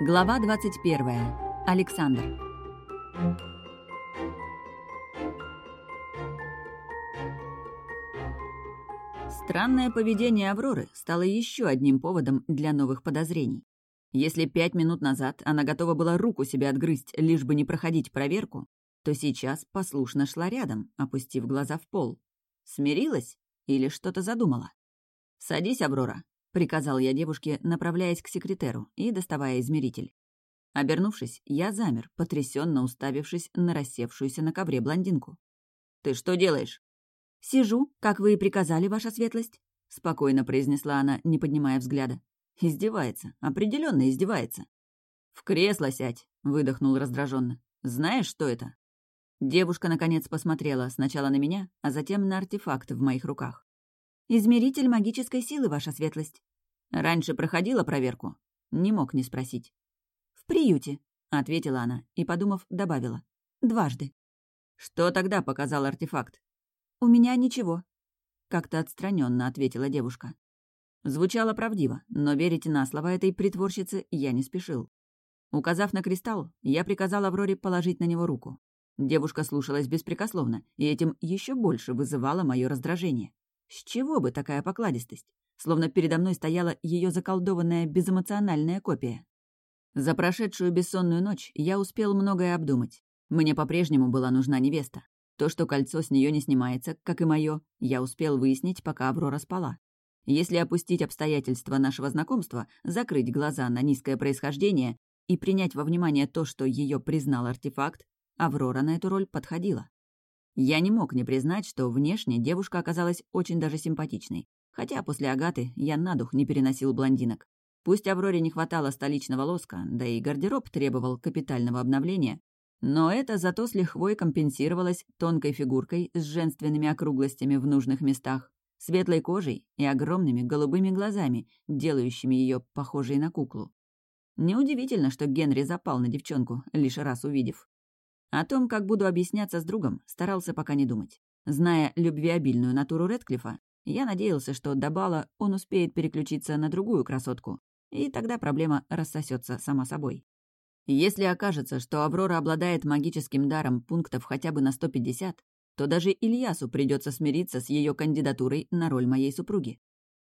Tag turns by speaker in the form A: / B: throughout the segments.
A: Глава 21. Александр. Странное поведение Авроры стало еще одним поводом для новых подозрений. Если пять минут назад она готова была руку себе отгрызть, лишь бы не проходить проверку, то сейчас послушно шла рядом, опустив глаза в пол. Смирилась или что-то задумала? «Садись, Аврора», — приказал я девушке, направляясь к секретеру и доставая измеритель. Обернувшись, я замер, потрясенно уставившись на рассевшуюся на ковре блондинку. «Ты что делаешь?» «Сижу, как вы и приказали, ваша светлость», — спокойно произнесла она, не поднимая взгляда. Издевается, определенно издевается. «В кресло сядь», — выдохнул раздраженно. «Знаешь, что это?» Девушка, наконец, посмотрела сначала на меня, а затем на артефакт в моих руках. «Измеритель магической силы, ваша светлость». «Раньше проходила проверку?» Не мог не спросить. «В приюте», — ответила она и, подумав, добавила. «Дважды». «Что тогда показал артефакт?» «У меня ничего», — как-то отстраненно ответила девушка. Звучало правдиво, но верить на слово этой притворщицы я не спешил. Указав на кристалл, я приказал Авроре положить на него руку. Девушка слушалась беспрекословно, и этим еще больше вызывало мое раздражение. С чего бы такая покладистость? Словно передо мной стояла ее заколдованная безэмоциональная копия. За прошедшую бессонную ночь я успел многое обдумать. Мне по-прежнему была нужна невеста. То, что кольцо с нее не снимается, как и мое, я успел выяснить, пока Аврора спала. Если опустить обстоятельства нашего знакомства, закрыть глаза на низкое происхождение и принять во внимание то, что ее признал артефакт, Аврора на эту роль подходила. Я не мог не признать, что внешне девушка оказалась очень даже симпатичной, хотя после Агаты я на дух не переносил блондинок. Пусть Авроре не хватало столичного лоска, да и гардероб требовал капитального обновления, но это зато с лихвой компенсировалось тонкой фигуркой с женственными округлостями в нужных местах, светлой кожей и огромными голубыми глазами, делающими ее похожей на куклу. Неудивительно, что Генри запал на девчонку, лишь раз увидев. О том, как буду объясняться с другом, старался пока не думать. Зная любвеобильную натуру Редклифа, я надеялся, что до бала он успеет переключиться на другую красотку, и тогда проблема рассосется сама собой. Если окажется, что Аврора обладает магическим даром пунктов хотя бы на 150, то даже Ильясу придется смириться с ее кандидатурой на роль моей супруги.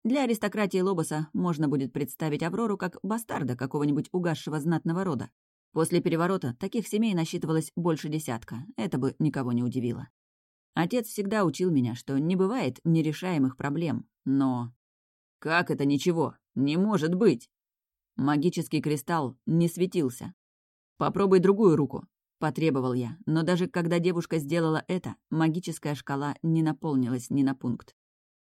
A: Для аристократии Лобоса можно будет представить Аврору как бастарда какого-нибудь угасшего знатного рода. После переворота таких семей насчитывалось больше десятка, это бы никого не удивило. Отец всегда учил меня, что не бывает нерешаемых проблем, но... Как это ничего? Не может быть! Магический кристалл не светился. Попробуй другую руку, Потребовал я, но даже когда девушка сделала это, магическая шкала не наполнилась ни на пункт.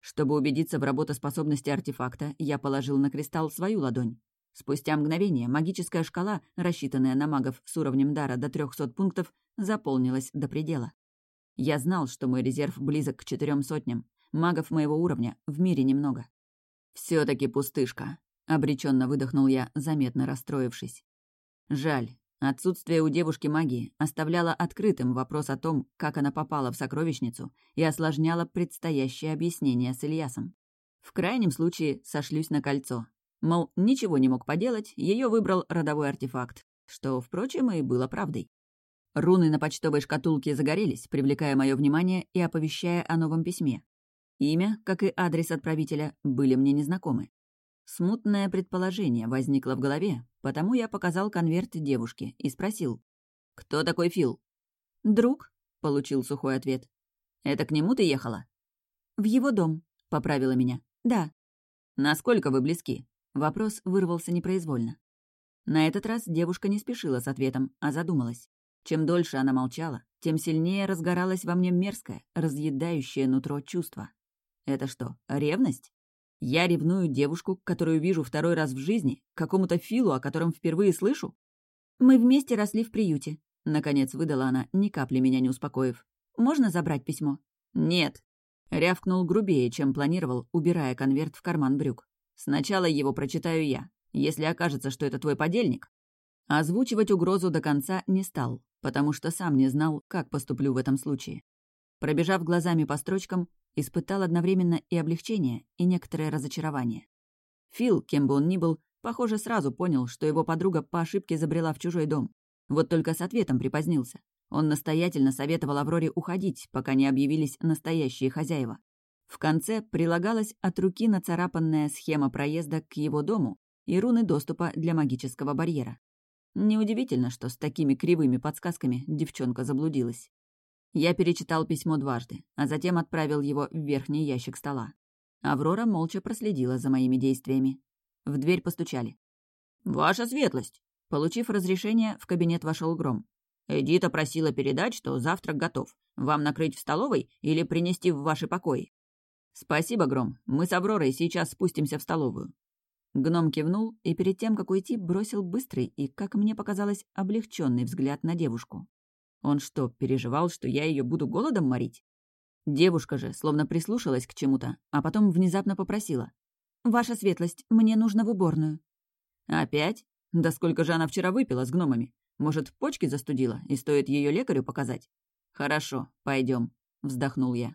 A: Чтобы убедиться в работоспособности артефакта, я положил на кристалл свою ладонь. Спустя мгновение магическая шкала, рассчитанная на магов с уровнем дара до 300 пунктов, заполнилась до предела. Я знал, что мой резерв близок к четырем сотням. Магов моего уровня в мире немного. все таки пустышка», — обреченно выдохнул я, заметно расстроившись. Жаль, Отсутствие у девушки магии оставляло открытым вопрос о том, как она попала в сокровищницу, и осложняло предстоящее объяснение с Ильясом. В крайнем случае сошлюсь на кольцо. Мол, ничего не мог поделать, ее выбрал родовой артефакт, что, впрочем, и было правдой. Руны на почтовой шкатулке загорелись, привлекая мое внимание и оповещая о новом письме. Имя, как и адрес отправителя, были мне незнакомы. Смутное предположение возникло в голове, потому я показал конверт девушке и спросил. «Кто такой Фил?» «Друг», — получил сухой ответ. «Это к нему ты ехала?» «В его дом», — поправила меня. «Да». «Насколько вы близки?» Вопрос вырвался непроизвольно. На этот раз девушка не спешила с ответом, а задумалась. Чем дольше она молчала, тем сильнее разгоралось во мне мерзкое, разъедающее нутро чувство. Это что, ревность? Я ревную девушку, которую вижу второй раз в жизни, какому-то Филу, о котором впервые слышу? Мы вместе росли в приюте. Наконец выдала она, ни капли меня не успокоив. Можно забрать письмо? Нет. Рявкнул грубее, чем планировал, убирая конверт в карман брюк. Сначала его прочитаю я. Если окажется, что это твой подельник. Озвучивать угрозу до конца не стал, потому что сам не знал, как поступлю в этом случае. Пробежав глазами по строчкам, испытал одновременно и облегчение, и некоторое разочарование. Фил, кем бы он ни был, Похоже, сразу понял, что его подруга по ошибке забрела в чужой дом. Вот только с ответом припозднился. Он настоятельно советовал Авроре уходить, пока не объявились настоящие хозяева. В конце прилагалась от руки нацарапанная схема проезда к его дому и руны доступа для магического барьера. Неудивительно, что с такими кривыми подсказками девчонка заблудилась. Я перечитал письмо дважды, а затем отправил его в верхний ящик стола. Аврора молча проследила за моими действиями. В дверь постучали. «Ваша светлость!» Получив разрешение, в кабинет вошел Гром. «Эдита просила передать, что завтрак готов. Вам накрыть в столовой или принести в ваши покои?» «Спасибо, Гром. Мы с Авророй сейчас спустимся в столовую. Гном кивнул и перед тем, как уйти, бросил быстрый и, как мне показалось, облегченный взгляд на девушку. Он что, переживал, что я ее буду голодом морить? Девушка же словно прислушалась к чему-то, а потом внезапно попросила. «Ваша светлость, мне нужно в уборную». «Опять? Да сколько же она вчера выпила с гномами? Может, почки застудила, и стоит ее лекарю показать?» «Хорошо, пойдем, вздохнул я.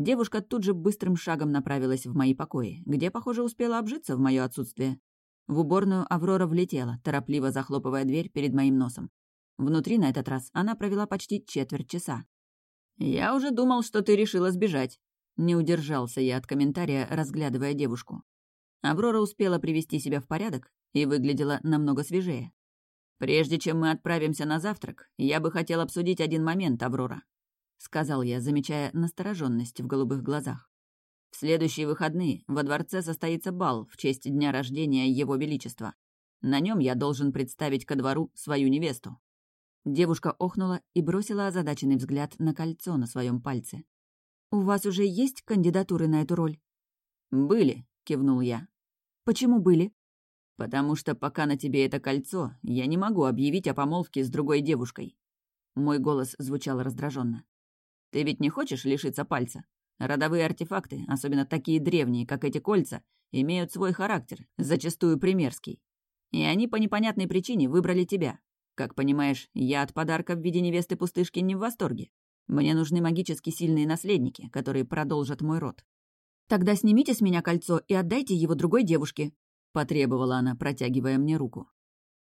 A: Девушка тут же быстрым шагом направилась в мои покои, где, похоже, успела обжиться в мое отсутствие. В уборную Аврора влетела, торопливо захлопывая дверь перед моим носом. Внутри на этот раз она провела почти четверть часа. «Я уже думал, что ты решила сбежать». Не удержался я от комментария, разглядывая девушку. Аврора успела привести себя в порядок и выглядела намного свежее. «Прежде чем мы отправимся на завтрак, я бы хотел обсудить один момент, Аврора сказал я, замечая настороженность в голубых глазах. В следующие выходные во дворце состоится бал в честь дня рождения Его Величества. На нем я должен представить ко двору свою невесту. Девушка охнула и бросила озадаченный взгляд на кольцо на своем пальце. «У вас уже есть кандидатуры на эту роль?» «Были», — кивнул я. «Почему были?» «Потому что пока на тебе это кольцо, я не могу объявить о помолвке с другой девушкой». Мой голос звучал раздраженно. Ты ведь не хочешь лишиться пальца? Родовые артефакты, особенно такие древние, как эти кольца, имеют свой характер, зачастую примерский. И они по непонятной причине выбрали тебя. Как понимаешь, я от подарка в виде невесты-пустышки не в восторге. Мне нужны магически сильные наследники, которые продолжат мой род. «Тогда снимите с меня кольцо и отдайте его другой девушке», — потребовала она, протягивая мне руку.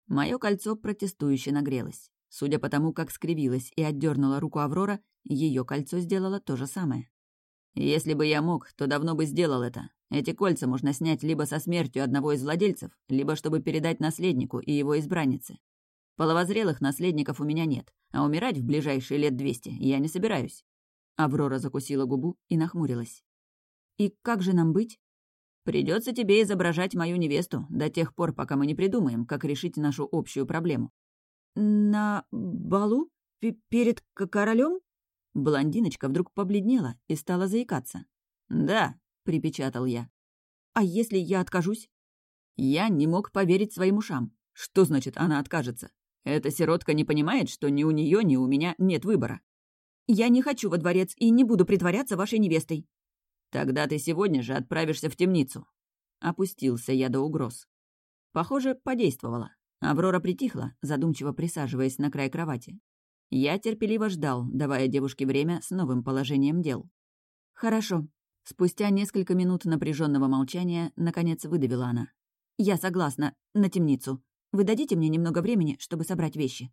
A: Мое кольцо протестующе нагрелось. Судя по тому, как скривилась и отдернула руку Аврора, ее кольцо сделало то же самое. Если бы я мог, то давно бы сделал это. Эти кольца можно снять либо со смертью одного из владельцев, либо чтобы передать наследнику и его избраннице. Половозрелых наследников у меня нет, а умирать в ближайшие лет двести я не собираюсь. Аврора закусила губу и нахмурилась. «И как же нам быть?» Придется тебе изображать мою невесту до тех пор, пока мы не придумаем, как решить нашу общую проблему». «На балу? Перед королем? Блондиночка вдруг побледнела и стала заикаться. «Да», — припечатал я. «А если я откажусь?» Я не мог поверить своим ушам. Что значит, она откажется? Эта сиротка не понимает, что ни у нее, ни у меня нет выбора. «Я не хочу во дворец и не буду притворяться вашей невестой». «Тогда ты сегодня же отправишься в темницу». Опустился я до угроз. Похоже, подействовало. Аврора притихла, задумчиво присаживаясь на край кровати. Я терпеливо ждал, давая девушке время с новым положением дел. «Хорошо». Спустя несколько минут напряженного молчания, наконец выдавила она. «Я согласна. На темницу. Вы дадите мне немного времени, чтобы собрать вещи?»